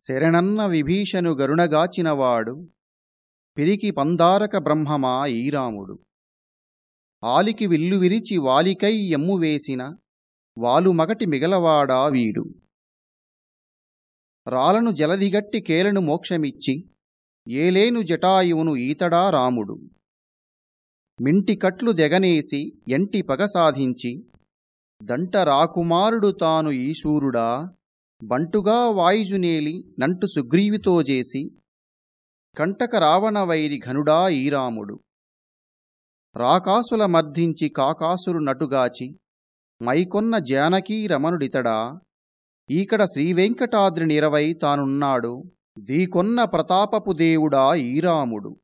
శరణన్న విభీషణు గరుణగాచినవాడు పిరికి పందారక బ్రహ్మమా ఈరాముడు. ఆలికి విల్లు విరిచి వాలికై ఎమ్ము వేసిన వాలు మగటి మిగలవాడా వీడు. రాలను జలధిగట్టి కేలను మోక్షమిచ్చి ఏలేను జటాయువును ఈతడా రాముడు. మింటి కట్లు దెగనేసి ఎంటి పగ సాధించి దంట రాకుమారుడు తాను ఈశూరుడా బంటుగా వాయుజునేలి నంటు సుగ్రీవితో చేసి కంటక రావణ వైరి ఘనుడా ఈరాముడు రాకాసుల మర్ధించి కాకాసురు నటుగాచి మైకొన్న జానకీ రమణుడితడా. ఈకడ శ్రీవెంకటాద్రి నిరవై తానున్నాడు. దీకొన్న ప్రతాపపు దేవుడా ఈరాముడు